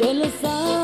yo.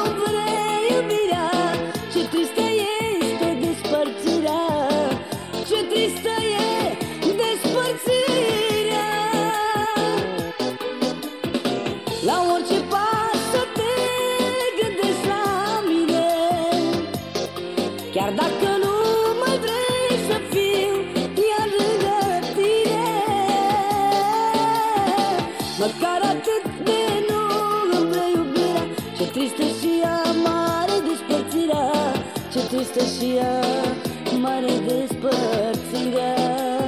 tristă și ea, mare despărțirea. Ce tristă și ea, mare despărțirea.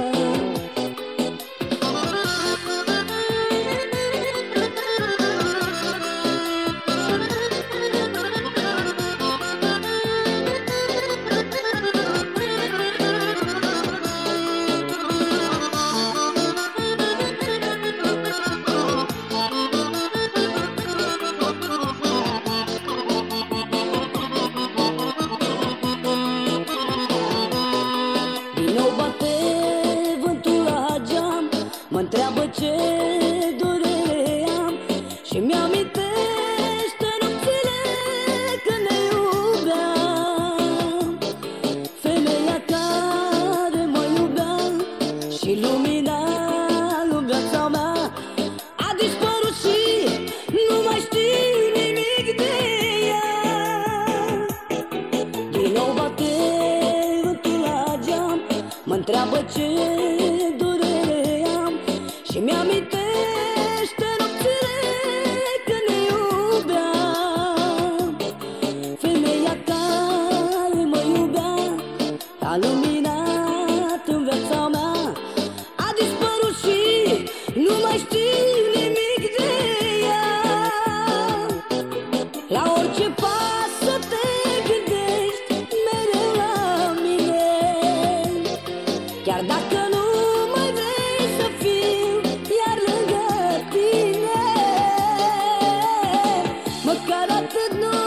Și mi-amintește nopțile când ne iubeam Femeia care mă iubea și lumina lui viața mea A dispărut și nu mai știu nimic de ea. Din nou bate vântul la geam, mă întreabă ce durere am Și mi-amintește La orice pas să te gândești mereu la mine. Chiar dacă nu mai vrei să fiu iar lângă tine Măcar atât nu